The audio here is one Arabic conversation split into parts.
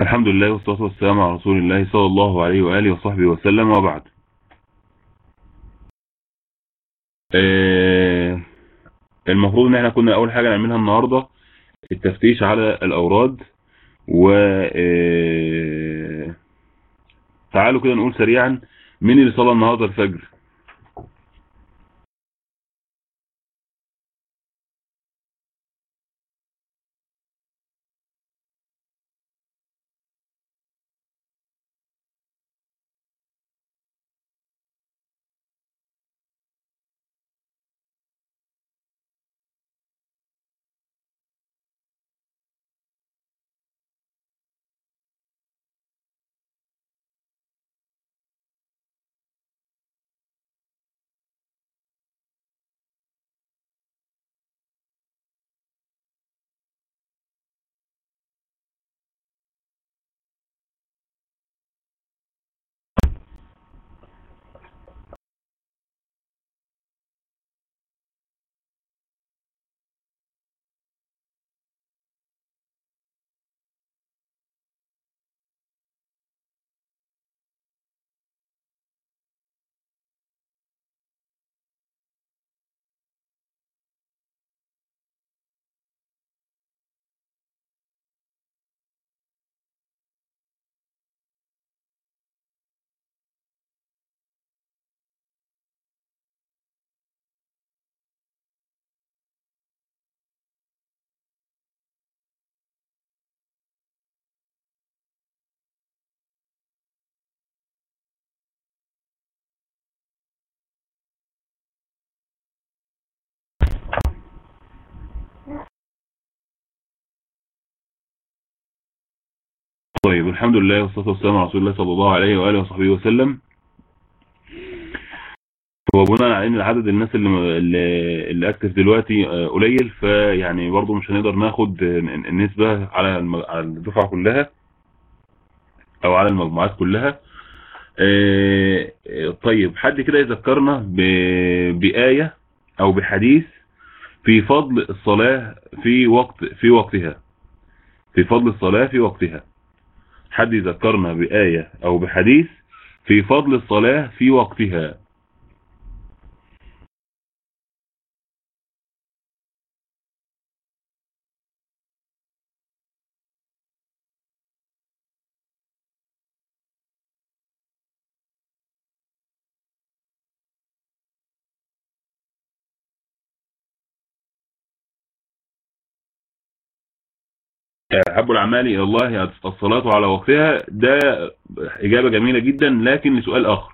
الحمد لله والصلاة والسلام على رسول الله صلى الله عليه وآله وصحبه وسلم وبعد. آه، المفروض إن إحنا كنا أول حاجة نعملها النهاردة التفتيش على الأوراد و آه، تعالوا كده نقول سريعا مين اللي صلى النهاردة الفجر؟ طيب الحمد لله والصلاة والسلام على رسول الله صلى الله عليه وآله وصحبه وسلم. هو بناء على إن العدد الناس اللي اللي, اكتف دلوقتي آه، قليل فيعني برضو مش هنقدر ناخد النسبة على الدفعة كلها أو على المجموعات كلها. آه، آه، طيب حد كده يذكرنا ب- بآية أو بحديث في فضل الصلاة في وقت في وقتها. في فضل الصلاة في وقتها. حد يذكرنا بآية أو بحديث في فضل الصلاة في وقتها. أحب الأعمال إلى الله الصلاة على وقتها. ده إجابة جميلة جدا لكن لسؤال آخر.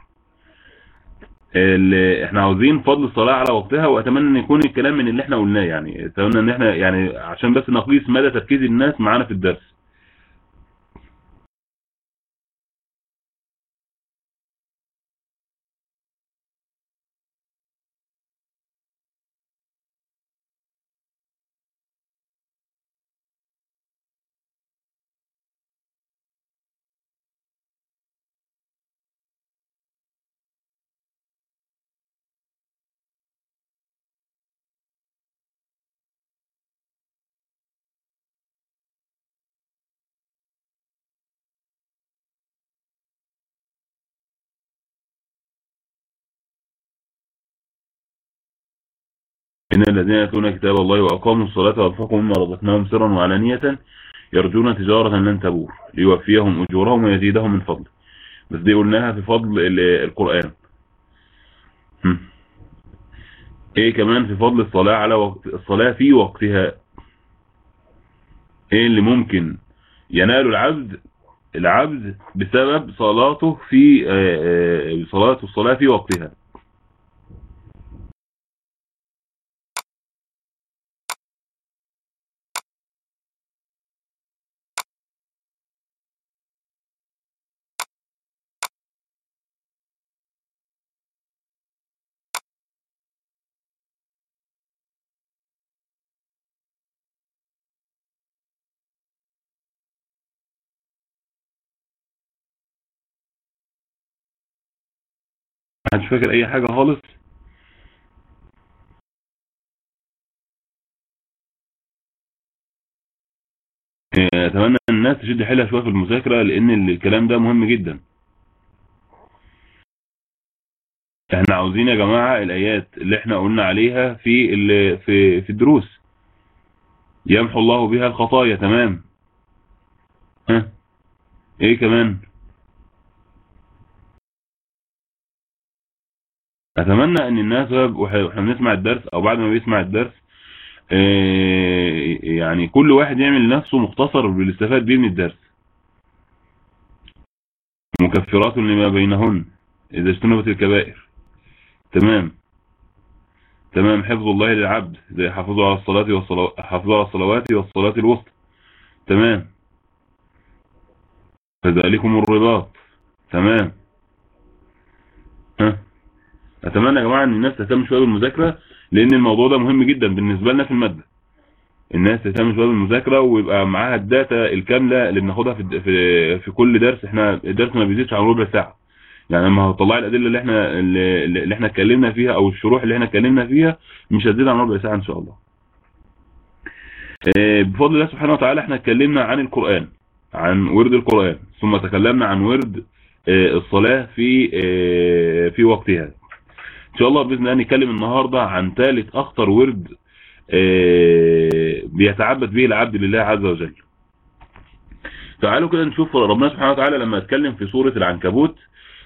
إحنا عاوزين فضل الصلاة على وقتها وأتمنى أن يكون الكلام من اللي إحنا قلناه يعني أتمنى أن إحنا يعني عشان بس نقيس مدى تركيز الناس معانا في الدرس. إن الذين يتلون كتاب الله وأقاموا الصلاة وأنفقوا مما رزقناهم سرا وعلانية يرجون تجارة لن تبور ليوفيهم أجورهم ويزيدهم من فضله بس دي قلناها في فضل ال- القرآن. إيه كمان في فضل الصلاة على وقت الصلاة في وقتها؟ إيه اللي ممكن ينال العبد العبد بسبب صلاته في آه، آه، صلاته الصلاة في وقتها؟ محدش فاكر أي حاجة خالص. آه، أتمنى الناس تشد حيلها شوية في المذاكرة لأن الكلام ده مهم جدا. إحنا عاوزين يا جماعة الآيات اللي إحنا قلنا عليها في في في الدروس. يمحو الله بها الخطايا تمام. ها؟ إيه كمان؟ أتمنى أن الناس وإحنا بنسمع الدرس أو بعد ما بيسمع الدرس آه، يعني كل واحد يعمل لنفسه مختصر بالاستفاد بيه من الدرس. مكفرات لما بينهن إذا اجتنبت الكبائر. تمام. تمام. حفظ الله للعبد زي حافظوا على الصلاة والصلوات حافظوا على الصلوات والصلاة الوسطى. تمام. فذلكم الرباط. تمام. ها؟ أتمنى يا جماعة إن الناس تهتم شوية بالمذاكرة لأن الموضوع ده مهم جدا بالنسبة لنا في المادة. الناس تهتم شوية بالمذاكرة ويبقى معاها الداتا الكاملة اللي بناخدها في في كل درس. إحنا الدرس ما بيزيدش عن ربع ساعة. يعني لما هطلع الأدلة اللي إحنا اللي اللي إحنا اتكلمنا فيها أو الشروح اللي إحنا اتكلمنا فيها مش هتزيد عن ربع ساعة إن شاء الله. آه، بفضل الله سبحانه وتعالى إحنا اتكلمنا عن القرآن عن ورد القرآن ثم تكلمنا عن ورد آه، الصلاة في آه، في وقتها. إن شاء الله بإذن الله نتكلم النهارده عن ثالث أخطر ورد آه، بيتعبد به العبد لله عز وجل. تعالوا كده نشوف ربنا سبحانه وتعالى لما اتكلم في سورة العنكبوت.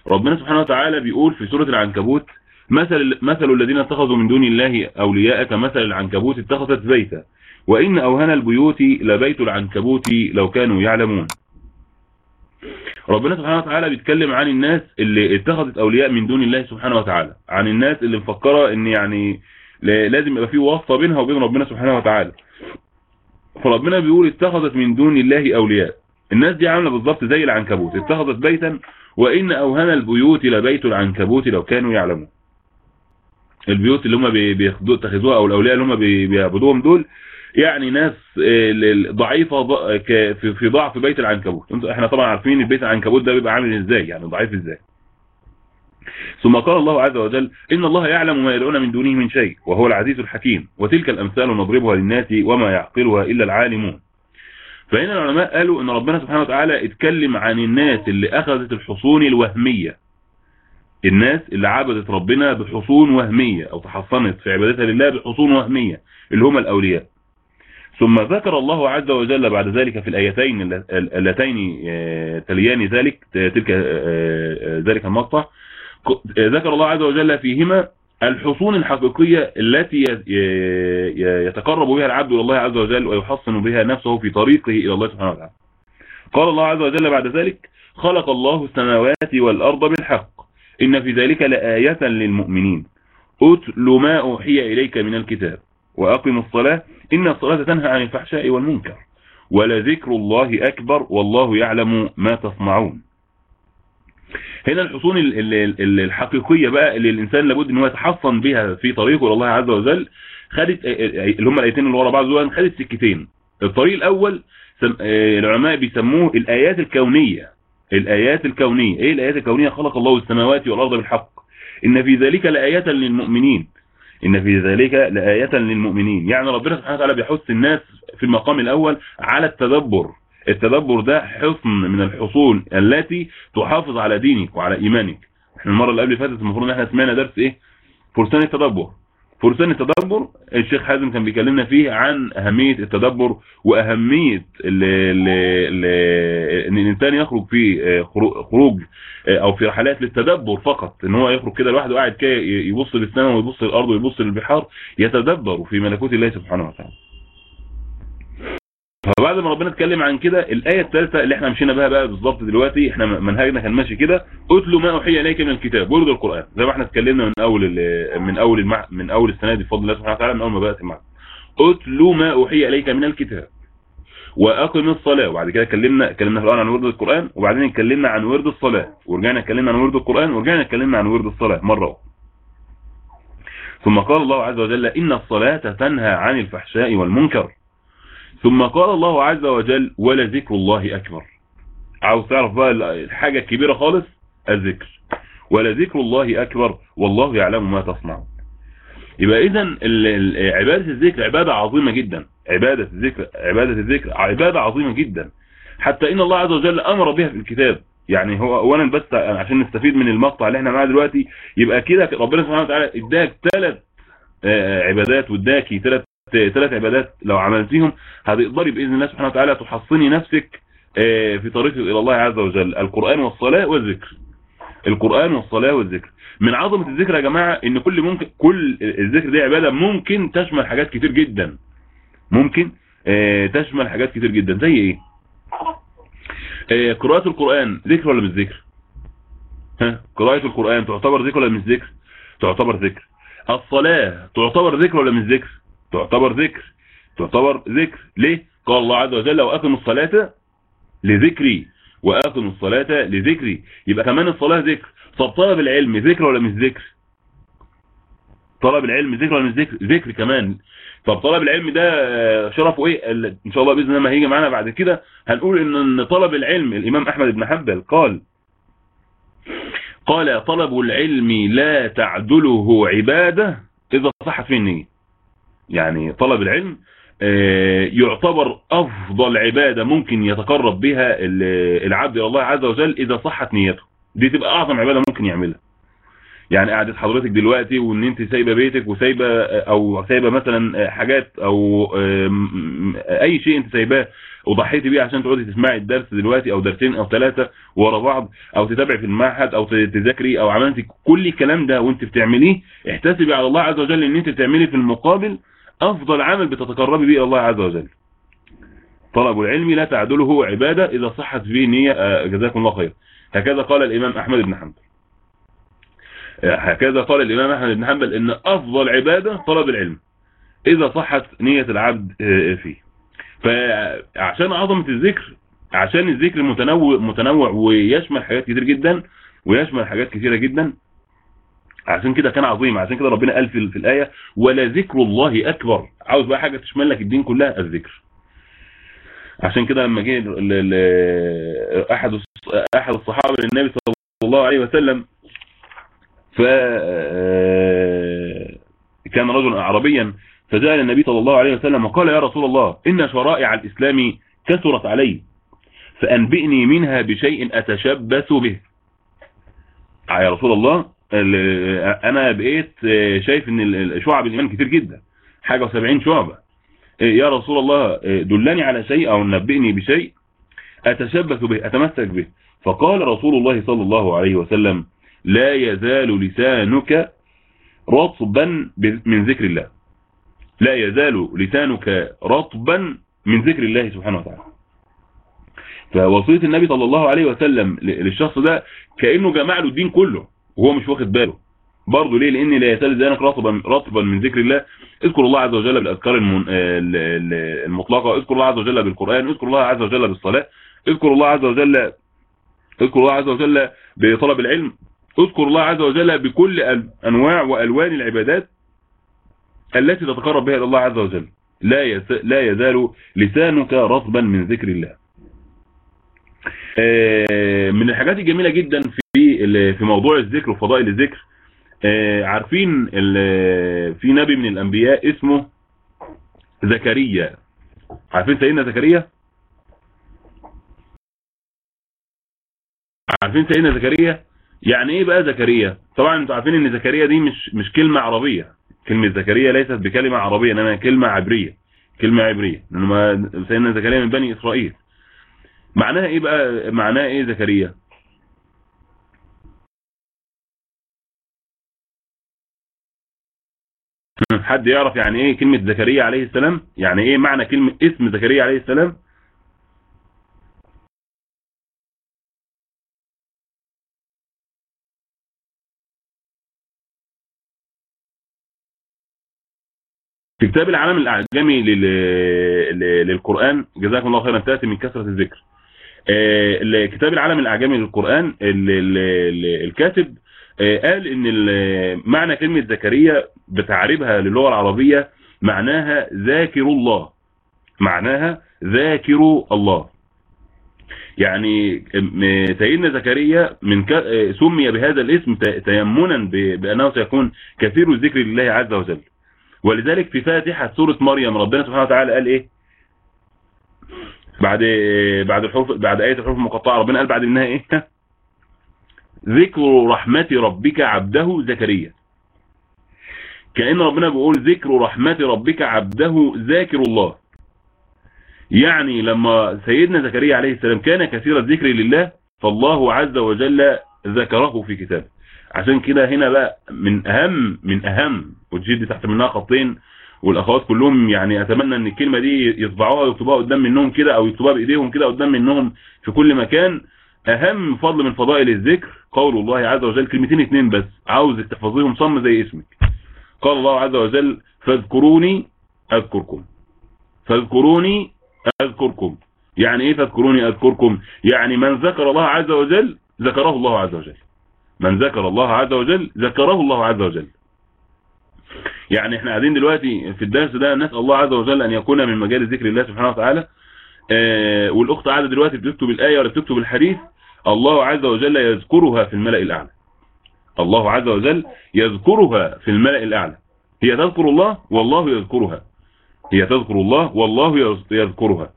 ربنا سبحانه وتعالى بيقول في سورة العنكبوت مثل مثل الذين اتخذوا من دون الله أولياء كمثل العنكبوت اتخذت بيتا. وإن أوهن البيوت لبيت العنكبوت لو كانوا يعلمون. ربنا سبحانه وتعالى بيتكلم عن الناس اللي اتخذت أولياء من دون الله سبحانه وتعالى عن الناس اللي مفكرة إن يعني لا- لازم يبقى في واسطة بينها وبين ربنا سبحانه وتعالى. فربنا بيقول اتخذت من دون الله أولياء. الناس دي عاملة بالظبط زي العنكبوت اتخذت بيتا وإن أوهن البيوت لبيت العنكبوت لو كانوا يعلمون. البيوت اللي هم بي- بياخدوا- اتخذوها أو الأولياء اللي هم بي- بيعبدوهم دول يعني ناس آه، ال- ضعيفة ض- ك- في ضعف بيت العنكبوت. إحنا طبعا عارفين البيت العنكبوت ده بيبقى عامل إزاي يعني ضعيف إزاي. ثم قال الله عز وجل إن الله يعلم ما يدعون من دونه من شيء وهو العزيز الحكيم وتلك الأمثال نضربها للناس وما يعقلها إلا العالمون. فهنا العلماء قالوا إن ربنا سبحانه وتعالى اتكلم عن الناس اللي أخذت الحصون الوهمية. الناس اللي عبدت ربنا بحصون وهمية أو تحصنت في عبادتها لله بحصون وهمية اللي هم الأولياء. ثم ذكر الله عز وجل بعد ذلك في الآيتين الل- اللتين آه، تليان ذلك تلك آه، آه، ذلك المقطع. ذكر الله عز وجل فيهما الحصون الحقيقية التي يتقرب بها العبد إلى الله عز وجل ويحصن بها نفسه في طريقه إلى الله سبحانه وتعالى. قال الله عز وجل بعد ذلك خلق الله السماوات والأرض بالحق. إن في ذلك لآية للمؤمنين. أتل ما أوحي إليك من الكتاب. وأقم الصلاة. إن الصلاة تنهى عن الفحشاء والمنكر. ولذكر الله أكبر والله يعلم ما تصنعون. هنا الحصون ال- ال- ال- الحقيقية بقى اللي الإنسان لابد أن هو يتحصن بها في طريقه الله عز وجل خدت اللي هم الآيتين اللي ورا بعض دول خدت سكتين. الطريق الأول آه، العلماء بيسموه الآيات الكونية. الآيات الكونية. إيه الآيات الكونية؟ خلق الله السماوات والأرض بالحق. إن في ذلك لآية للمؤمنين. إن في ذلك لآية للمؤمنين. يعني ربنا سبحانه وتعالى بيحث الناس في المقام الأول على التدبر. التدبر ده حصن من الحصون التي تحافظ على دينك وعلى إيمانك. إحنا المرة اللي قبل فاتت المفروض إن إحنا سمعنا درس إيه؟ فرسان التدبر. فرسان التدبر الشيخ حازم كان بيكلمنا فيه عن أهمية التدبر وأهمية إن الإنسان يخرج في آه، خرو- خروج آه، أو في رحلات للتدبر فقط إن هو يخرج كده لوحده قاعد كده يبص للسماء ويبص للأرض ويبص للبحار يتدبر في ملكوت الله سبحانه وتعالى. فبعد ما ربنا اتكلم عن كده الآية الثالثة اللي إحنا مشينا بها بقى بالظبط دلوقتي إحنا منهجنا كان ماشي كده اتلوا ما أوحي إليك من الكتاب ورد القرآن. زي ما إحنا اتكلمنا من ال- من أول المع... من أول السنة دي بفضل الله سبحانه وتعالى من أول ما بدأت المعهد اتلوا ما أوحي إليك من الكتاب وأقم الصلاة. وبعد كده اتكلمنا اتكلمنا في الأول عن ورد القرآن وبعدين اتكلمنا عن ورد الصلاة. ورجعنا اتكلمنا عن ورد القرآن ورجعنا اتكلمنا عن ورد الصلاة. مرة أخرى. ثم قال الله عز وجل إن الصلاة تنهى عن الفحشاء والمنكر. ثم قال الله عز وجل ولذكر الله أكبر. عاوز تعرف بقى الحاجة الكبيرة خالص؟ الذكر. ولذكر الله أكبر والله يعلم ما تصنعون. يبقى اذا عبادة الذكر عبادة عظيمة جدا. عبادة الذكر عبادة الذكر عبادة عظيمة جدا. حتى إن الله عز وجل أمر بها في الكتاب. يعني هو اولا بس عشان نستفيد من المقطع اللي إحنا معاه دلوقتي يبقى كده ربنا سبحانه وتعالى اداك ثلاث عبادات واداكي ثلاث ثلاث عبادات لو عملتيهم هتقدري بإذن الله سبحانه وتعالى تحصني نفسك في طريقك إلى الله عز وجل. القرآن والصلاة والذكر. القرآن والصلاة والذكر. من عظمة الذكر يا جماعة إن كل ممكن كل الذكر دي عبادة ممكن تشمل حاجات كتير جدا. ممكن تشمل حاجات كتير جدا. زي إيه؟ قراءة القرآن ذكر ولا مش ذكر؟ ها؟ قراءة القرآن تعتبر ذكر ولا مش ذكر؟ تعتبر ذكر. الصلاة تعتبر ذكر ولا مش ذكر؟ تعتبر ذكر. تعتبر ذكر. ليه؟ قال الله عز وجل وأقم الصلاة لذكري. وأقم الصلاة لذكري. يبقى كمان الصلاة ذكر. طب طلب العلم ذكر ولا مش ذكر؟ طلب العلم ذكر ولا مش ذكر؟ ذكر كمان. طب طلب العلم ده شرفه إيه؟ إن شاء الله بإذن الله ما هيجي معانا بعد كده هنقول إن طلب العلم الإمام أحمد بن حنبل قال قال طلب العلم لا تعدله عبادة إذا صحت فيه النية. يعني طلب العلم يعتبر أفضل عبادة ممكن يتقرب بها العبد إلى الله عز وجل إذا صحت نيته. دي تبقى أعظم عبادة ممكن يعملها. يعني قعدة حضرتك دلوقتي وإن أنت سايبة بيتك وسايبة أو سايبة مثلا حاجات أو أي شيء أنت سايباه وضحيتي بيه عشان تقعدي تسمعي الدرس دلوقتي أو درسين أو ثلاثة ورا بعض أو تتابعي في المعهد أو تذاكري أو عملتي كل الكلام ده وأنت بتعمليه احتسبي على الله عز وجل إن أنت بتعملي في المقابل أفضل عمل بتتقربي بيه إلى الله عز وجل. طلب العلم لا تعدله عبادة إذا صحت فيه نية جزاكم الله خير. هكذا قال الإمام أحمد بن حنبل. هكذا قال الإمام أحمد بن حنبل إن أفضل عبادة طلب العلم إذا صحت نية العبد فيه. فعشان عظمة الذكر عشان الذكر متنوع ويشمل حاجات كتير جدا ويشمل حاجات كتيرة جدا عشان كده كان عظيم عشان كده ربنا قال في, في الآية ولا ذكر الله أكبر. عاوز بقى حاجة تشمل لك الدين كلها؟ الذكر. عشان كده لما جه أحد أحد الصحابة للنبي صلى الله عليه وسلم ف كان رجل عربيا فجاء النبي صلى الله عليه وسلم وقال يا رسول الله إن شرائع الإسلام كثرت علي فأنبئني منها بشيء أتشبث به. يا رسول الله أنا بقيت شايف أن شعب الإيمان كتير جدا. حاجة وسبعين شعبة. يا رسول الله دلني على شيء أو نبئني بشيء أتشبث به أتمسك به. فقال رسول الله صلى الله عليه وسلم لا يزال لسانك رطبا من ذكر الله. لا يزال لسانك رطبا من ذكر الله سبحانه وتعالى. فوصية النبي صلى الله عليه وسلم للشخص ده كأنه جمع له الدين كله. وهو مش واخد باله. برضه ليه؟ لأن لا يزال لسانك رطبا رطبا من ذكر الله. اذكر الله عز وجل بالأذكار المطلقة. اذكر الله عز وجل بالقرآن. اذكر الله عز وجل بالصلاة. اذكر الله عز وجل اذكر الله عز وجل بطلب العلم. اذكر الله عز وجل بكل أنواع وألوان العبادات التي تتقرب بها إلى الله عز وجل. لا لا يزال لسانك رطبا من ذكر الله. من الحاجات الجميلة جدا في في موضوع الذكر وفضائل الذكر عارفين في نبي من الأنبياء اسمه زكريا. عارفين سيدنا زكريا؟ عارفين سيدنا زكريا؟ يعني إيه بقى زكريا؟ طبعا أنتوا عارفين إن زكريا دي مش مش كلمة عربية. كلمة زكريا ليست بكلمة عربية إنما كلمة عبرية. كلمة عبرية. لأنه سيدنا زكريا من بني إسرائيل. معناها إيه بقى؟ معناها إيه زكريا؟ حد يعرف يعني إيه كلمة زكريا عليه السلام؟ يعني إيه معنى كلمة اسم زكريا عليه السلام؟ في كتاب العالم الأعجمي للقرآن جزاكم الله خيرا تأتي من كثرة الذكر. كتاب العالم الأعجمي للقرآن الكاتب قال إن معنى كلمة زكريا بتعريبها للغة العربية معناها ذاكر الله معناها ذاكر الله يعني سيدنا زكريا من. آه، سمي بهذا الاسم تيمنا. بأنه سيكون كثير الذكر لله عز وجل ولذلك في فاتحة سورة مريم ربنا سبحانه وتعالى قال إيه بعد بعد الحروف بعد آية الحروف المقطعة ربنا قال بعد منها إيه؟ ذكر رحمة ربك عبده زكريا. كأن ربنا بيقول ذكر رحمة ربك عبده ذاكر الله. يعني لما سيدنا زكريا عليه السلام كان كثير الذكر لله فالله عز وجل ذكره في كتابه. عشان كده هنا بقى من أهم من أهم وتجد تحت منها خطين والأخوات كلهم يعني أتمنى أن الكلمة دي يطبعوها ويكتبوها قدام منهم كده أو يكتبوها بإيديهم كده قدام منهم في كل مكان. أهم فضل من فضائل الذكر قول الله عز وجل كلمتين اتنين بس. عاوزك تحفظيهم صم زي اسمك. قال الله عز وجل فاذكروني أذكركم. فاذكروني أذكركم. يعني إيه فاذكروني أذكركم؟ يعني من ذكر الله عز وجل ذكره الله عز وجل. من ذكر الله عز وجل ذكره الله عز وجل. يعني إحنا قاعدين دلوقتي في الدرس ده نسأل الله عز وجل أن يكون من مجال ذكر الله سبحانه وتعالى. آه والأخت قاعدة دلوقتي بتكتب الآية ولا بتكتب الحديث؟ الله عز وجل يذكرها في الملأ الأعلى. الله عز وجل يذكرها في الملأ الأعلى. هي تذكر الله؟ والله يذكرها. هي تذكر الله؟ والله يذكرها.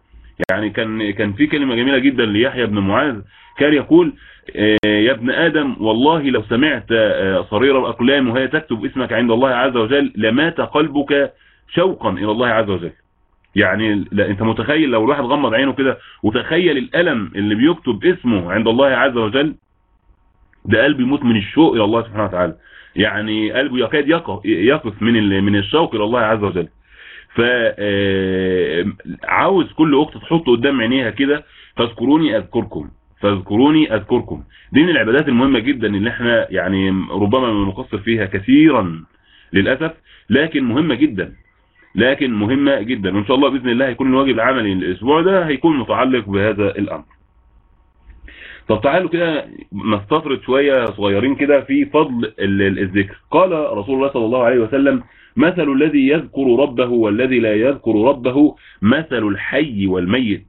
يعني كان كان في كلمة جميلة جدا ليحيى بن معاذ. كان يقول يا ابن آدم والله لو سمعت صرير الأقلام وهي تكتب اسمك عند الله عز وجل لمات قلبك شوقا إلى الله عز وجل. يعني لا أنت متخيل لو الواحد غمض عينه كده وتخيل الألم اللي بيكتب اسمه عند الله عز وجل؟ ده قلبه يموت من الشوق إلى الله سبحانه وتعالى. يعني قلبه يكاد يقف من من الشوق إلى الله عز وجل. فعاوز كل أخت تحط قدام عينيها كده فاذكروني أذكركم فاذكروني أذكركم. دي من العبادات المهمة جدا اللي إحنا يعني ربما نقصر فيها كثيرا للأسف لكن مهمة جدا لكن مهمة جدا. وإن شاء الله بإذن الله هيكون الواجب العملي الأسبوع ده هيكون متعلق بهذا الأمر. طب تعالوا كده نستطرد شوية صغيرين كده في فضل الذكر. قال رسول الله صلى الله عليه وسلم مثل الذي يذكر ربه والذي لا يذكر ربه مثل الحي والميت.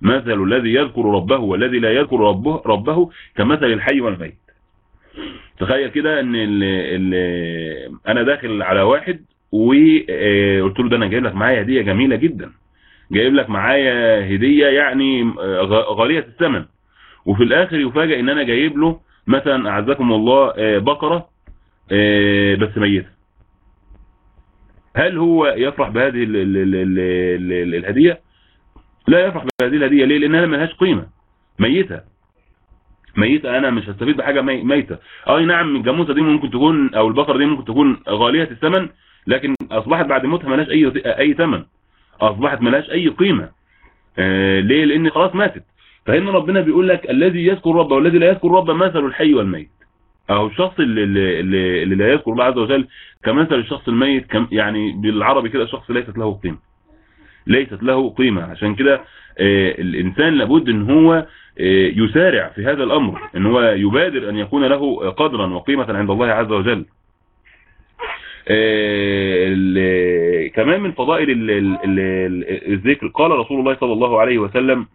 مثل الذي يذكر ربه والذي لا يذكر ربه, ربه كمثل الحي والميت. تخيل كده إن ال ال أنا داخل على واحد وقلت له ده أنا جايب لك معايا هدية جميلة جدا. جايب لك معايا هدية يعني غالية الثمن. وفي الآخر يفاجئ إن أنا جايب له مثلا أعزكم الله بقرة بس ميتة. هل هو يفرح بهذه ال ال ال ال ال الهدية؟ لا يفرح بهذه الهدية. ليه؟ لأنها ملهاش قيمة. ميتة. ميتة. أنا مش هستفيد بحاجة مي ميتة. أي نعم الجاموسة دي ممكن تكون أو البقرة دي ممكن تكون غالية الثمن لكن أصبحت بعد موتها ملهاش أي أي ثمن. أصبحت ملهاش أي قيمة. آه ليه؟ لأن خلاص ماتت. فهنا ربنا بيقول لك الذي يذكر ربه والذي لا يذكر ربه مثل الحي والميت. اهو الشخص اللي, اللي, اللي لا يذكر الله عز وجل كمثل الشخص الميت كم يعني بالعربي كده الشخص ليست له قيمة. ليست له قيمة. عشان كده آه الإنسان لابد إن هو آه يسارع في هذا الأمر. إن هو يبادر أن يكون له قدرا وقيمة عند الله عز وجل. آه كمان من فضائل ال ال ال الذكر قال رسول الله صلى الله عليه وسلم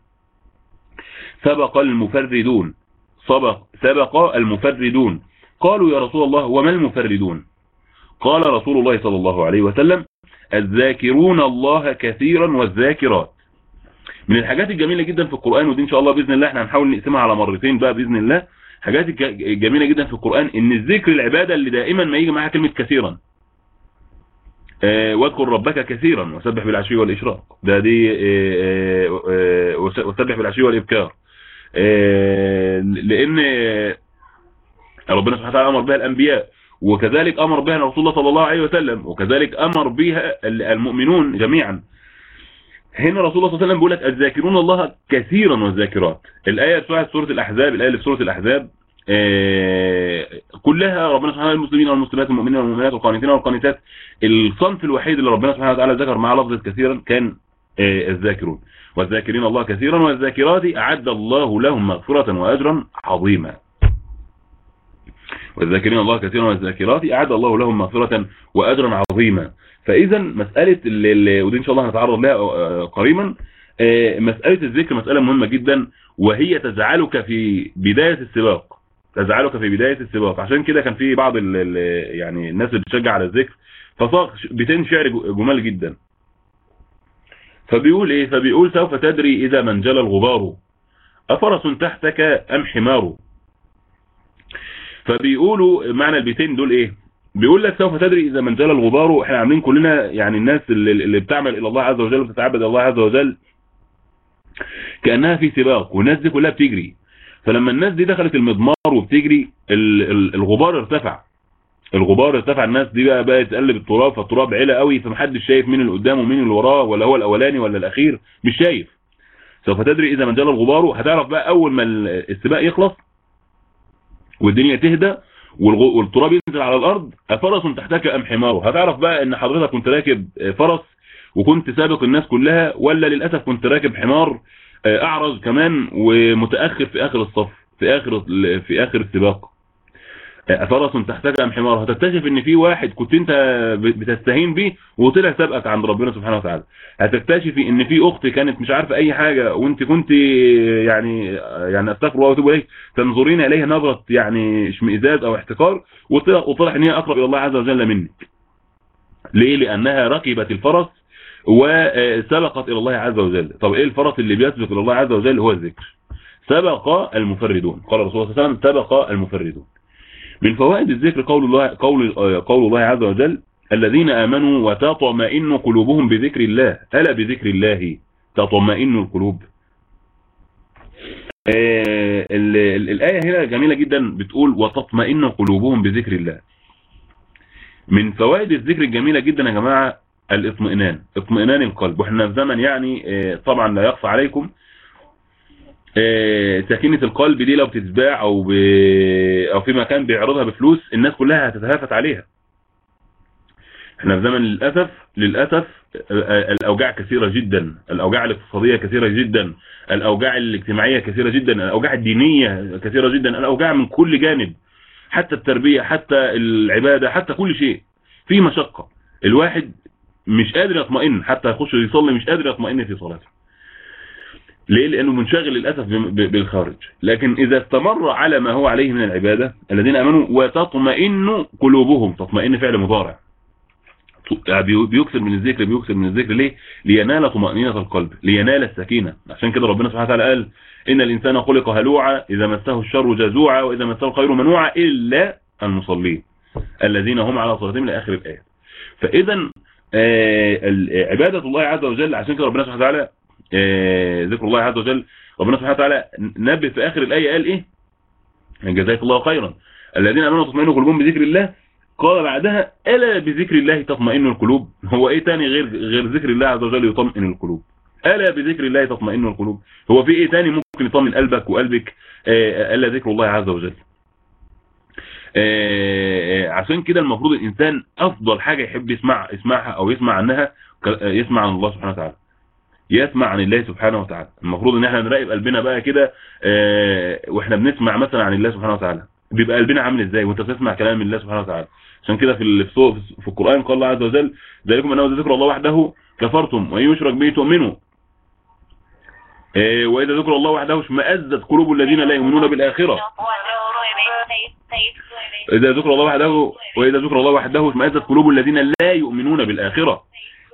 سبق المفردون. سبق, سبق المفردون. قالوا يا رسول الله وما المفردون؟ قال رسول الله صلى الله عليه وسلم الذاكرون الله كثيرا والذاكرات. من الحاجات الجميلة جدا في القرآن ودي إن شاء الله بإذن الله إحنا هنحاول نقسمها على مرتين بقى بإذن الله. حاجات جميلة جدا في القرآن إن الذكر العبادة اللي دائما ما يجي معها كلمة كثيرا. آه واذكر ربك كثيرا وسبح بالعشي والإشراق. ده دي آه آه وسبح بالعشي والإبكار. لأن ربنا سبحانه وتعالى أمر بها الأنبياء وكذلك أمر بها رسول الله صلى الله عليه وسلم وكذلك أمر بها المؤمنون جميعا. هنا رسول الله صلى الله عليه وسلم بيقول لك الذاكرون الله كثيرا والذاكرات. الآية بتاعت سورة الأحزاب الآية في سورة الأحزاب كلها ربنا سبحانه وتعالى المسلمين والمسلمات والمؤمنين والمؤمنات والقانتين والقانتات الصنف الوحيد اللي ربنا سبحانه وتعالى ذكر معاه لفظ كثيرا كان الذاكرون. والذاكرين الله كثيرا والذاكرات أعد الله لهم مغفرة وأجرا عظيما. والذاكرين الله كثيرا والذاكرات أعد الله لهم مغفرة وأجرا عظيما. فإذا مسألة ودي إن شاء الله هنتعرض لها قريبا. آه، مسألة الذكر مسألة مهمة جدا وهي تجعلك في بداية السباق. تجعلك في بداية السباق. عشان كده كان في بعض يعني الناس اللي بتشجع على الذكر. فصاغ بيتين شعر جمال جدا. فبيقول إيه؟ فبيقول سوف تدري إذا من جلى الغبار. أفرس تحتك أم حمار؟ فبيقولوا معنى البيتين دول إيه؟ بيقول لك سوف تدري إذا من جلى الغبار. إحنا عاملين كلنا يعني الناس اللي, اللي بتعمل إلى الله عز وجل وبتتعبد الله عز وجل كأنها في سباق والناس دي كلها بتجري. فلما الناس دي دخلت المضمار وبتجري ال- ال- الغبار ارتفع. الغبار ارتفع الناس دي بقى بقت تقلب التراب فالتراب علا قوي فمحدش شايف مين اللي قدامه ومين اللي وراه ولا هو الأولاني ولا الأخير مش شايف. سوف تدري إذا من جلى الغبار هتعرف بقى أول ما ال- السباق يخلص والدنيا تهدى والتراب ينزل على الأرض أفرس تحتك أم حمار هتعرف بقى إن حضرتك كنت راكب فرس وكنت سابق الناس كلها ولا للأسف كنت راكب حمار آه، أعرج كمان ومتأخر في آخر الصف في آخر في آخر السباق. آه، فرس تحتك ام حمار هتكتشف إن في واحد كنت أنت بتستهين بيه وطلع سابقك عند ربنا سبحانه وتعالى. هتكتشفي إن في أخت كانت مش عارفة أي حاجة وأنت كنت يعني يعني أستغفر الله وأتوب اليه تنظرين إليها نظرة يعني اشمئزاز أو احتقار وطلع وطلع إن هي أقرب إلى الله عز وجل منك. ليه؟ لأنها ركبت الفرس وسبقت إلى الله عز وجل. طب إيه الفرس اللي بيسبق إلى الله عز وجل؟ هو الذكر. سبق المفردون. قال الرسول صلى الله عليه وسلم سبق المفردون. من فوائد الذكر قول الله قول قول الله عز وجل الذين آمنوا وتطمئن قلوبهم بذكر الله. ألا بذكر الله؟ تطمئن القلوب. آه، ال- ال- الآية هنا جميلة جدا بتقول وتطمئن قلوبهم بذكر الله. من فوائد الذكر الجميلة جدا يا جماعة الاطمئنان اطمئنان القلب. وإحنا في زمن يعني آه، طبعا لا يخفى عليكم آه، سكينة القلب دي لو بتتباع أو ب... أو في مكان بيعرضها بفلوس الناس كلها هتتهافت عليها. إحنا في زمن للأسف للأسف آه، الأوجاع كثيرة جدا الأوجاع الاقتصادية كثيرة جدا الأوجاع الاجتماعية كثيرة جدا الأوجاع الدينية كثيرة جدا الأوجاع من كل جانب حتى التربية حتى العبادة حتى كل شيء في مشقة. الواحد مش قادر يطمئن حتى يخش يصلي مش قادر يطمئن في صلاته. ليه؟ لأنه منشغل للأسف بالخارج. لكن إذا استمر على ما هو عليه من العبادة الذين آمنوا وتطمئن قلوبهم. تطمئن فعل مضارع. بي- بيكثر من الذكر بيكثر من الذكر. ليه؟ لينال طمأنينة القلب لينال السكينة. عشان كده ربنا سبحانه وتعالى قال إن الإنسان خلق هلوعا إذا مسه الشر جزوعا وإذا مسه الخير منوعا إلا المصلين الذين هم على صلاتهم لآخر الآية فإذا آه، عبادة الله عز وجل عشان كده ربنا سبحانه وتعالى ذكر الله عز وجل ربنا سبحانه وتعالى نبه في آخر الآية قال إيه؟ جزاك الله خيرا. الذين آمنوا تطمئن قلوبهم بذكر الله. قال بعدها ألا بذكر الله تطمئن القلوب؟ هو إيه تاني غير غير ذكر الله عز وجل يطمئن القلوب؟ ألا بذكر الله تطمئن القلوب؟ هو في إيه تاني ممكن يطمئن قلبك وقلبك؟ آه، ألا ذكر الله عز وجل. آه، عشان كده المفروض الإنسان أفضل حاجة يحب يسمع يسمعها أو يسمع عنها يسمع عن الله سبحانه وتعالى. يسمع عن الله سبحانه وتعالى. المفروض إن إحنا نراقب قلبنا بقى كده آه، وإحنا بنسمع مثلا عن الله سبحانه وتعالى. بيبقى قلبنا عامل إزاي؟ وأنت بتسمع كلام الله سبحانه وتعالى. عشان كده في في القرآن قال الله عز وجل ذلكم انه ذكر الله وحده كفرتم وإن يشرك به تؤمنوا. آه، وإذا ذكر الله وحده اشمئزت قلوب الذين لا يؤمنون بالآخرة. إذا ذكر الله وحده وإذا ذكر الله وحده اشمئزت قلوب الذين لا يؤمنون بالآخرة.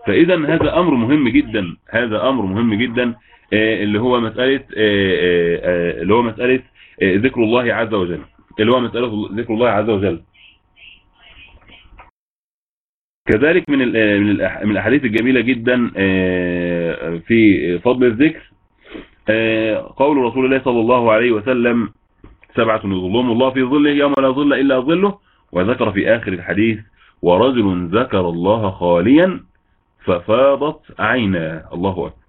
فإذا هذا أمر مهم جدا هذا أمر مهم جدا آه، اللي هو مسألة آه، آه، اللي هو مسألة ذكر الله عز وجل. اللي هو مسألة ذكر الله عز وجل. كذلك من من الأح- من الأحاديث الجميلة جدا في فضل الذكر قول رسول الله صلى الله عليه وسلم سبعة يظلهم الله في ظله يوم لا ظل إلا ظله. وذكر في آخر الحديث ورجل ذكر الله خاليا ففاضت عيناه الله أكبر.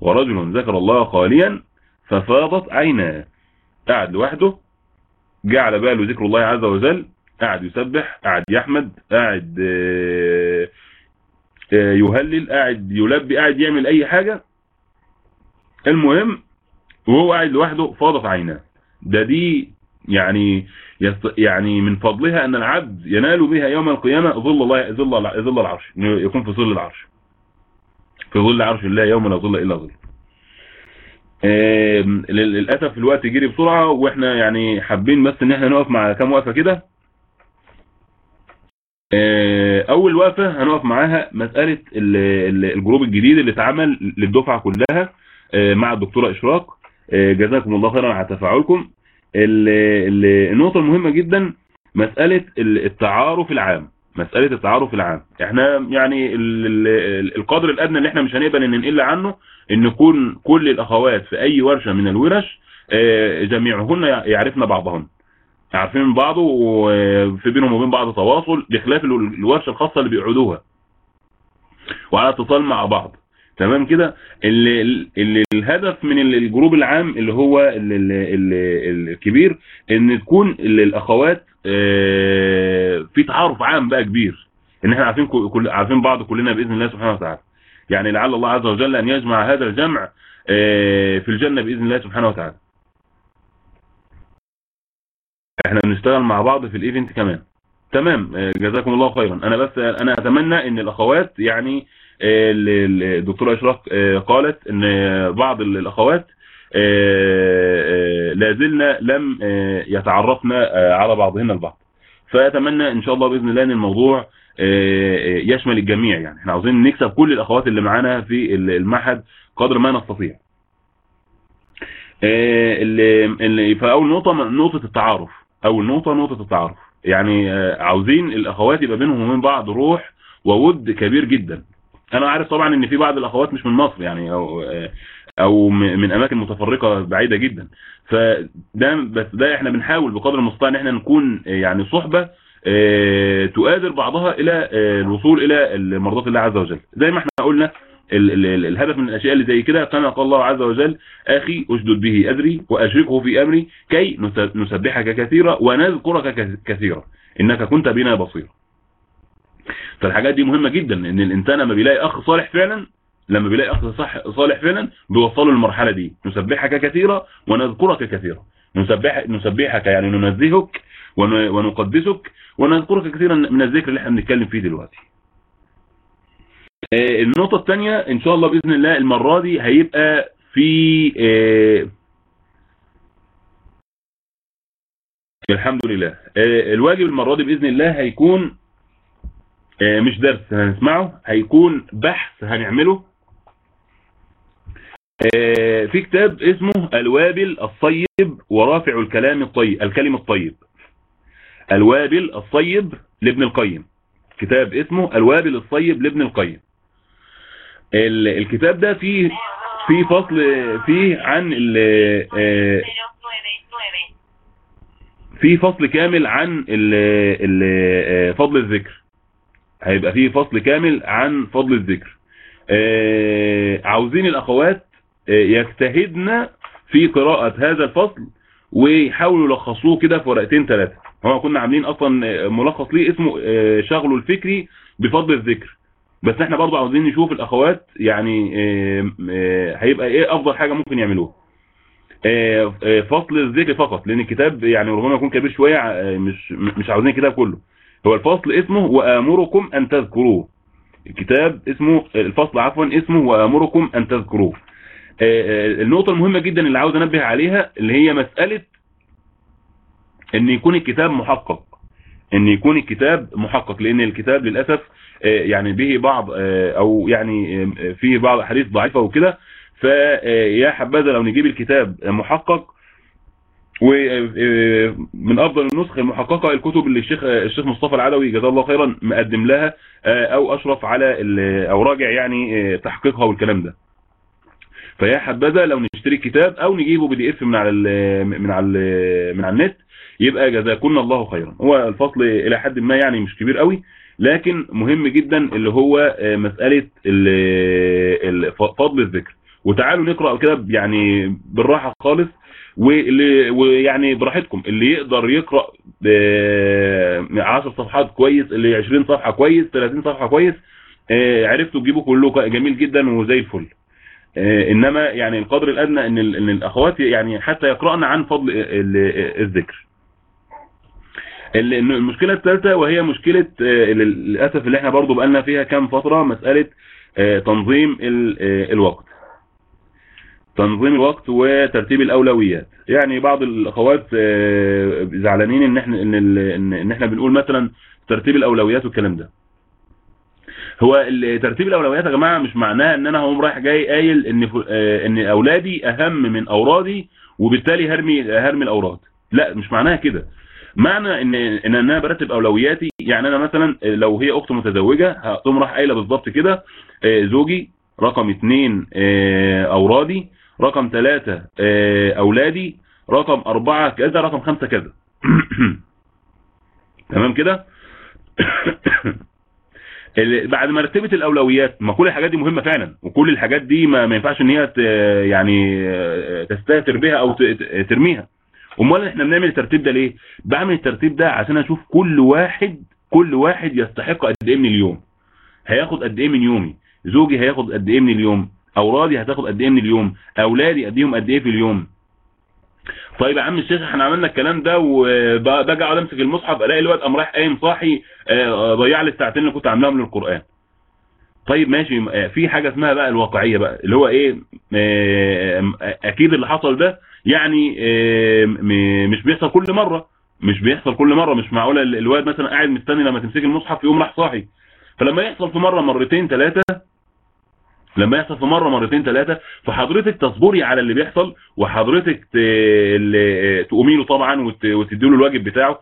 ورجل ذكر الله خاليا ففاضت عيناه قاعد لوحده جعل باله ذكر الله عز وجل قاعد يسبح قاعد يحمد قاعد آه، آه، يهلل قاعد يلبي قاعد يعمل أي حاجة. المهم وهو قاعد لوحده فاضت عيناه. ده دي يعني. يعني من فضلها أن العبد ينال بها يوم القيامة ظل الله ظل ظل العرش يكون في ظل العرش. في ظل عرش الله يوم لا ظل إلا ظل. آم، لل- للأسف الوقت جري بسرعة وإحنا يعني حابين بس إن إحنا نقف مع كام وقفة كده. آه، أول وقفة هنقف معاها ال- الجروب الجديد اللي اتعمل للدفعة كلها آه، مع الدكتورة إشراق. آه، جزاكم الله خيرا على تفاعلكم. ال- ال- النقطة المهمة جدا ال- التعارف العام. مسألة التعارف العام. إحنا يعني ال- ال- القدر الأدنى اللي إحنا مش هنقبل إن نقل عنه إن يكون كل الأخوات في أي ورشة من الورش آه، جميعهن يعرفن بعضهن. عارفين بعض وفي بينهم وبين بعض تواصل بخلاف ال- الورشة الخاصة اللي بيقعدوها. وعلى اتصال مع بعض. تمام كده؟ ال- ال- الهدف من ال- ال group العام اللي هو ال- ال- ال- الكبير إن تكون ال- الأخوات آه، في تعارف عام بقى كبير. إن إحنا عارفين كل عارفين بعض كلنا بإذن الله سبحانه وتعالى. يعني لعل الله عز وجل أن يجمع هذا الجمع آه، في الجنة بإذن الله سبحانه وتعالى. إحنا بنشتغل مع بعض في ال event كمان. تمام آه، جزاكم الله خيرا. أنا بس أنا أتمنى إن الأخوات يعني الدكتورة إشراق آه، قالت إن بعض ال- الأخوات آه، آه، لا زلنا لم آه، يتعرفن آه، على بعضهن البعض. فأتمنى إن شاء الله بإذن الله إن الموضوع آه، آه، يشمل الجميع يعني. إحنا عاوزين نكسب كل الأخوات اللي معانا في ال- المعهد قدر ما نستطيع. آه، اللي فاول نقطة نقطة التعارف. أول نقطة نقطة التعارف. يعني آه، عاوزين الأخوات يبقى بينهم وبين بعض روح وود كبير جدا. أنا عارف طبعا إن في بعض الأخوات مش من مصر يعني أو آه، أو من أماكن متفرقة بعيدة جدا. فده بس ده إحنا بنحاول بقدر المستطاع إن إحنا نكون آه، يعني صحبة آه، تؤازر بعضها إلى الوصول إلى مرضات الله عز وجل. زي ما إحنا قلنا ال ال ال الهدف من الأشياء اللي زي كده كما قال الله عز وجل أخي اشدد به اذري وأشركه في أمري كي نس- نسبحك كثيرا ونذكرك كث- كثيرا. إنك كنت بنا بصيرا. فالحاجات دي مهمة جدا إن الإنسان لما بيلاقي أخ صالح فعلا لما بيلاقي أخ صح صالح فعلا بيوصله للمرحلة دي. نسبحك كثيرا ونذكرك كثيرا. نسبح نسبحك يعني ننزهك ون- ونقدسك ونذكرك كثيرا من الذكر اللي إحنا بنتكلم فيه دلوقتي. آه، النقطة الثانية إن شاء الله بإذن الله المرة دي هيبقى في آه، الحمد لله. آه، الواجب المرة دي بإذن الله هيكون مش درس. هنسمعه هيكون بحث هنعمله. آه، في كتاب اسمه الوابل الصيب ورافع الكلام الطيب الكلم الطيب. الوابل الصيب لابن القيم. كتاب اسمه الوابل الصيب لابن القيم. ال- الكتاب ده فيه في فصل فيه عن ال- آه، في فصل كامل عن آه، فضل الذكر. هيبقى فيه فصل كامل عن فضل الذكر. آه، عاوزين الأخوات آه، يجتهدن في قراءة هذا الفصل ويحاولوا يلخصوه كده في ورقتين ثلاثة هو كنا عاملين أصلا آه، ملخص ليه اسمه آه، شغله الفكري بفضل الذكر. بس إحنا برضو عاوزين نشوف الأخوات يعني آه، آه، هيبقى إيه أفضل حاجة ممكن يعملوها. آه، فصل الذكر فقط لأن الكتاب يعني ربما يكون كبير شوية مش مش عاوزين الكتاب كله. هو الفصل اسمه وآمركم أن تذكروه. الكتاب اسمه الفصل عفوا اسمه وآمركم أن تذكروه. آه، آه، النقطة المهمة جدا اللي عاوز أنبه عليها اللي هي مسألة إن يكون الكتاب محقق. إن يكون الكتاب محقق لأن الكتاب للأسف آه، يعني به بعض أو يعني فيه بعض أحاديث ضعيفة وكده. فيا حبذا لو نجيب الكتاب محقق ومن أفضل النسخ المحققه الكتب اللي الشيخ الشيخ مصطفى العلوي جزاه الله خيرا مقدم لها آه، أو أشرف على أو راجع يعني آه، تحقيقها والكلام ده. فيا حبذا لو نشتري الكتاب أو نجيبه بي دي إف من على من على من على النت يبقى جزاكم الله خيرا. هو الفصل إلى حد ما يعني مش كبير قوي لكن مهم جدا اللي هو آه، مسألة ال- ال- فضل الذكر. وتعالوا نقرأ كده يعني بالراحة خالص ويعني براحتكم اللي يقدر يقرأ ب 10 صفحات كويس اللي 20 صفحة كويس 30 صفحة كويس آه، عرفتوا تجيبوا كله جميل جدا وزي الفل. آه، إنما يعني القدر الأدنى إن إن الأخوات يعني حتى يقرانا عن فضل ال- الذكر. ال- المشكلة الثالثة وهي مشكلة آه، للأسف اللي إحنا برضو بقالنا فيها كام فترة مسألة آه، تنظيم ال- آه، الوقت. تنظيم الوقت وترتيب الأولويات. يعني بعض الأخوات آه، زعلانين إن إحنا إن ان إحنا بنقول مثلا ترتيب الأولويات والكلام ده. هو ترتيب الأولويات يا جماعة مش معناه إن أنا هقوم رايح جاي قايل إن آه، إن أولادي أهم من اورادي وبالتالي هرمي هرمي الاوراد لا مش معناها كده. معنى ان إن أنا برتب أولوياتي يعني أنا مثلا لو هي أخت متزوجة هتقوم راح قايلة بالظبط كده آه، زوجي رقم اثنين اورادي رقم ثلاثة آه، أولادي رقم أربعة كذا رقم خمسة كذا. تمام كده؟ بعد ما رتبت الأولويات ما كل الحاجات دي مهمة فعلا وكل الحاجات دي ما, ما ينفعش إن هي يعني آه، تستهتر بها أو ترميها. أمال إحنا بنعمل الترتيب ده ليه؟ بعمل الترتيب ده عشان أشوف كل واحد كل واحد يستحق قد إيه من اليوم. هياخد قد إيه من يومي؟ زوجي هياخد قد إيه من اليوم؟ اورادي هتاخد قد إيه من اليوم؟ أولادي اديهم قد إيه في اليوم؟ طيب يا عم الشيخ إحنا عملنا الكلام ده وباجي أقعد أمسك المصحف ألاقي الواد قام رايح قايم صاحي آه، ضيع لي الساعتين اللي كنت عاملاهم للقران طيب ماشي آه، في حاجة اسمها بقى الواقعية بقى اللي هو إيه؟ آه، آه، أكيد اللي حصل ده يعني آه، مش بيحصل كل مرة مش بيحصل كل مرة مش معقولة ال- الواد مثلا قاعد مستني لما تمسك المصحف يقوم راح صاحي. فلما يحصل في مرة مرتين ثلاثة لما يحصل في مرة مرتين ثلاثة فحضرتك تصبري على اللي بيحصل وحضرتك تقومي له طبعا وت- وتدي له الواجب بتاعه.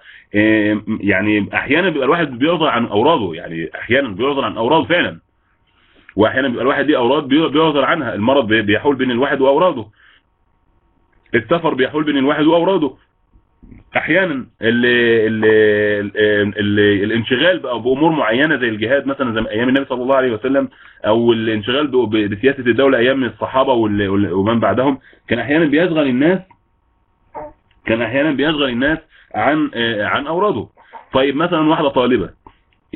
يعني أحيانا بيبقى الواحد بيعذر عن أوراده يعني أحيانا بيعذر عن أوراده فعلا. واحيانا بيبقى الواحد ليه أوراد بي- بيعذر عنها. المرض بي- بيحول بين الواحد وأوراده. السفر بيحول بين الواحد وأوراده. أحيانا ال ال ال ال الانشغال بأمور معينة زي الجهاد مثلا زي أيام النبي صلى الله عليه وسلم أو الانشغال بسياسة الدولة أيام الصحابة ومن بعدهم كان أحيانا بيشغل الناس كان أحيانا بيشغل الناس عن عن أوراده. طيب مثلا واحدة طالبة.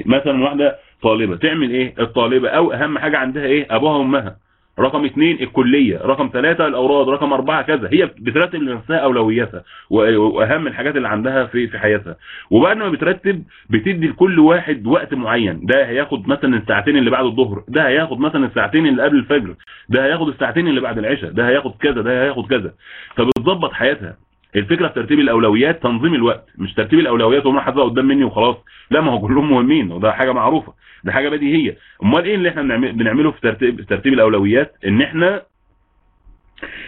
مثلا واحدة طالبة. تعمل إيه؟ الطالبة. أو أهم حاجة عندها إيه؟ أبوها وأمها. رقم اثنين الكلية رقم ثلاثة الأوراد رقم أربعة كذا هي بترتب لنفسها أولوياتها وأهم الحاجات اللي عندها في في حياتها. وبعد ما بترتب بتدي لكل واحد وقت معين ده هياخد مثلا الساعتين اللي بعد الظهر ده هياخد مثلا الساعتين اللي قبل الفجر ده هياخد الساعتين اللي بعد العشاء ده هياخد كذا ده هياخد كذا. فبتظبط حياتها. الفكرة في ترتيب الأولويات تنظيم الوقت. مش ترتيب الأولويات وما حد قدام مني وخلاص. لا ما هو كلهم مهمين وده حاجة معروفة. ده حاجة بديهية. أمال إيه اللي إحنا بنعمل- بنعمله في ترتيب في ترتيب الأولويات؟ إن إحنا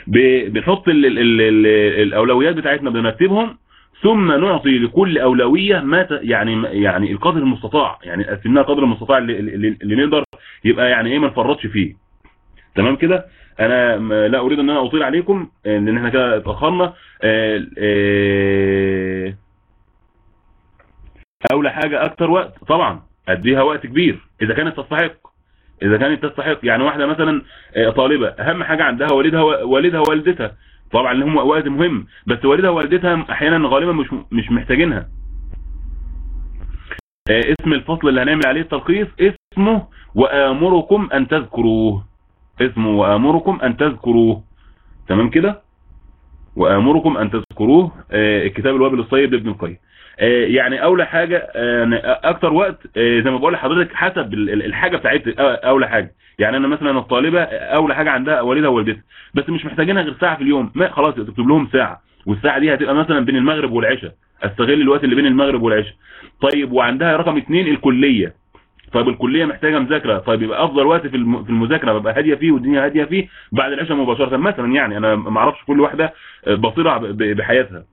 بنحط ال ال ال ال الأولويات بتاعتنا بنرتبهم ثم نعطي لكل أولوية ما يعني يعني القدر المستطاع. يعني قسمناها قدر المستطاع اللي, اللي نقدر يبقى يعني إيه ما نفرطش فيه. تمام كده؟ أنا لا أريد أن أنا أطيل عليكم آه، لأن إحنا كده اتأخرنا. آه، آه، أولى حاجة أكتر وقت. طبعا أديها وقت كبير. إذا كانت تستحق إذا كانت تستحق. يعني واحدة مثلا طالبة أهم حاجة عندها والدها والدها ووالدتها طبعا لهم وقت مهم بس والدها ووالدتها أحيانا غالبا مش مش محتاجينها. اسم الفصل اللي هنعمل عليه التلخيص اسمه وآمركم أن تذكروه. اسمه وآمركم أن تذكروه. تمام كده؟ وآمركم أن تذكروه. آه، الكتاب الوابل الصيب لابن القيم. آه، يعني أولى حاجة آه، أكتر وقت زي ما بقول لحضرتك حسب ال- ال- الحاجة بتاعتي آه، أولى حاجة. يعني أنا مثلا الطالبة أولى حاجة عندها والدها ووالدتها. بس مش محتاجينها غير ساعة في اليوم. ما خلاص تكتب لهم ساعة. والساعة دي هتبقى مثلا بين المغرب والعشاء. أستغل الوقت اللي بين المغرب والعشاء. طيب وعندها رقم اثنين الكلية. طيب الكلية محتاجة مذاكرة طيب يبقى أفضل وقت في الم- في المذاكرة ببقى هادية فيه والدنيا هادية فيه بعد العشاء مباشرة. مثلا يعني أنا ما أعرفش كل واحدة آه، بصيره بحياتها.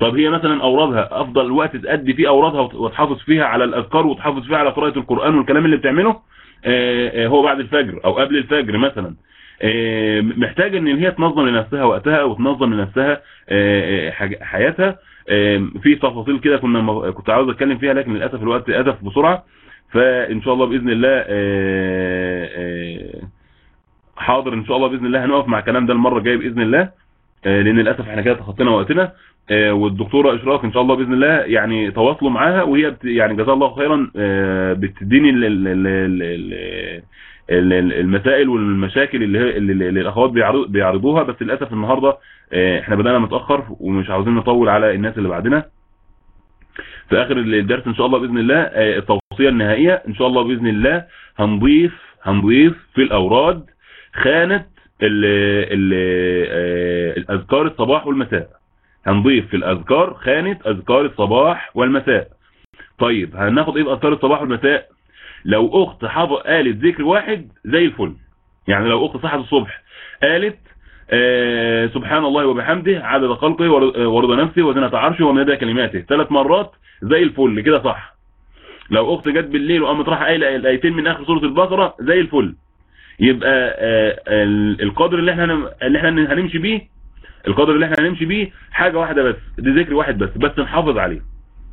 طب هي مثلا اورادها أفضل وقت تأدي فيه اورادها وت- وتحافظ فيها على الأذكار وتحافظ فيها على قراءة القرآن والكلام اللي بتعمله؟ آه، آه، هو بعد الفجر أو قبل الفجر مثلا. محتاجة إن هي تنظم لنفسها وقتها وتنظم لنفسها حياتها. في تفاصيل كده كنا كنت عاوز أتكلم فيها لكن للأسف الوقت اتف بسرعة. فإن شاء الله بإذن الله آه، آه، حاضر إن شاء الله بإذن الله هنقف مع الكلام ده المرة الجاية بإذن الله آه، لأن للأسف إحنا كده تخطينا وقتنا والدكتورة اشراق إن شاء الله بإذن الله يعني تواصلوا معاها وهي يعني جزاها الله خيرا بتديني ال- ال- ال- ال- ال- ال- ال- المسائل والمشاكل اللي اللي الأخوات بيعرض- بيعرضوها بس للأسف النهارده إحنا بدأنا متأخر ومش عاوزين نطول على الناس اللي بعدنا. في آخر الدرس إن شاء الله بإذن الله آه، التوصيه النهائية. إن شاء الله بإذن الله هنضيف هنضيف في الأوراد خانة ال ال آه، الأذكار الصباح والمساء. هنضيف في الأذكار خانة أذكار الصباح والمساء. طيب هناخد إيه في اذكار الصباح والمساء؟ لو أخت حافظ قالت ذكر واحد زي الفل. يعني لو أخت صحت الصبح قالت آه سبحان الله وبحمده عدد خلقه ور- ورضا نفسه وزنة عرشه ومدى كلماته. ثلاث مرات زي الفل كده صح. لو أخت جت بالليل وقامت رايحة قايلة الآيتين من آخر سورة البقرة زي الفل. يبقى آه ال- القدر اللي إحنا اللي إحنا هنمشي بيه القدر اللي إحنا هنمشي بيه حاجة واحدة بس دي ذكر واحد بس بس نحافظ عليه.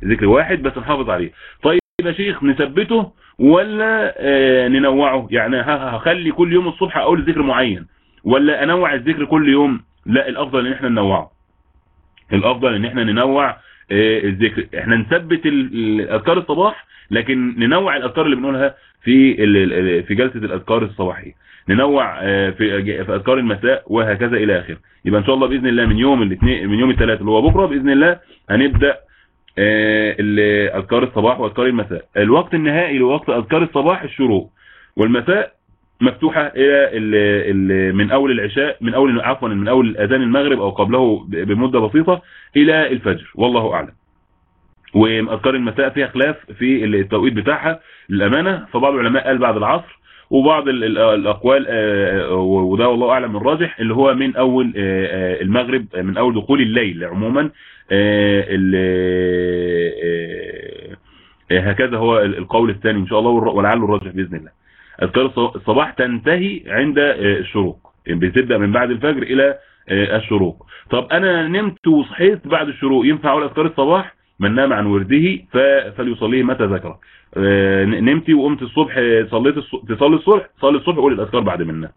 ذكر واحد بس نحافظ عليه. طيب يا شيخ نثبته ولا آه ننوعه؟ يعني هخلي كل يوم الصبح أقول ذكر معين ولا أنوع الذكر كل يوم؟ لا الأفضل إن إحنا ننوعه. الأفضل إن إحنا ننوع آه، الذكر. إحنا نثبت اذكار الصباح لكن ننوع الأذكار اللي بنقولها في في جلسة الأذكار الصباحية. ننوع آه، في في أذكار المساء وهكذا إلى آخره. يبقى إن شاء الله بإذن الله من يوم الاثنين من يوم الثلاث اللي هو بكرة بإذن الله هنبدأ آه، أذكار الصباح وأذكار المساء. الوقت النهائي لوقت أذكار الصباح الشروق. والمساء مفتوحة إلى ال ال من أول العشاء من أول عفوا من أول أذان المغرب أو قبله بمدة بسيطة إلى الفجر والله أعلم. وأذكار المساء فيها خلاف في التوقيت بتاعها للأمانة فبعض العلماء قال بعد العصر وبعض ال- ال- الأقوال آه، وده والله أعلم الراجح اللي هو من أول آه، آه، المغرب آه، من أول دخول الليل عموما آه، آه، آه، هكذا هو القول الثاني إن شاء الله ولعله الراجح بإذن الله. أذكار الص- الصباح تنتهي عند آه، الشروق. بتبدأ من بعد الفجر إلى آه، الشروق. طب أنا نمت وصحيت بعد الشروق ينفع أقول أذكار الصباح من نام عن ورده فليصليه متى ذكره. آه، ن- نمتي وقمت الصبح صليت تصلي الصبح صلي الصبح قول الأذكار بعد منها.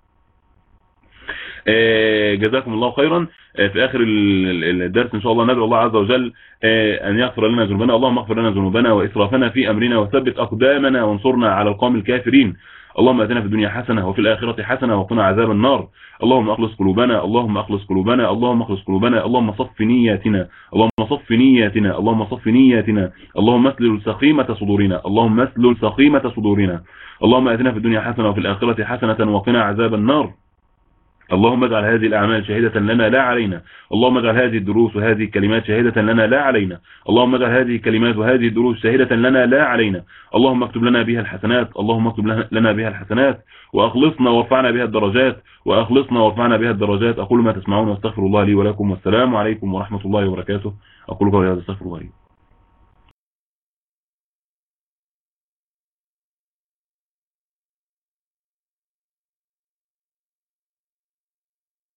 آه، جزاكم الله خيرا. في آخر ال- ال- الدرس إن شاء الله ندعو الله عز وجل أن يغفر لنا ذنوبنا اللهم اغفر لنا ذنوبنا وإسرافنا في أمرنا وثبت أقدامنا وانصرنا على القوم الكافرين. اللهم آتنا في الدنيا حسنة وفي الآخرة حسنة وقنا عذاب النار. اللهم أخلص قلوبنا اللهم أخلص قلوبنا اللهم أخلص قلوبنا اللهم صف نياتنا اللهم صف نياتنا اللهم صف نياتنا اللهم اسلل سخيمة صدورنا اللهم اسلل سخيمة صدورنا. اللهم آتنا في الدنيا حسنة وفي الآخرة حسنة وقنا عذاب النار. اللهم اجعل هذه الأعمال شهيدة لنا لا علينا. اللهم اجعل هذه الدروس وهذه الكلمات شهيدة لنا لا علينا. اللهم اجعل هذه الكلمات وهذه الدروس شهيدة لنا لا علينا. اللهم اكتب لنا بها الحسنات. اللهم اكتب لنا- لنا بها الحسنات. وأخلصنا وارفعنا بها الدرجات. وأخلصنا وارفعنا بها الدرجات. أقول ما تسمعون واستغفر الله لي ولكم. والسلام عليكم ورحمة الله وبركاته. أقول قولي هذا استغفر الله لي.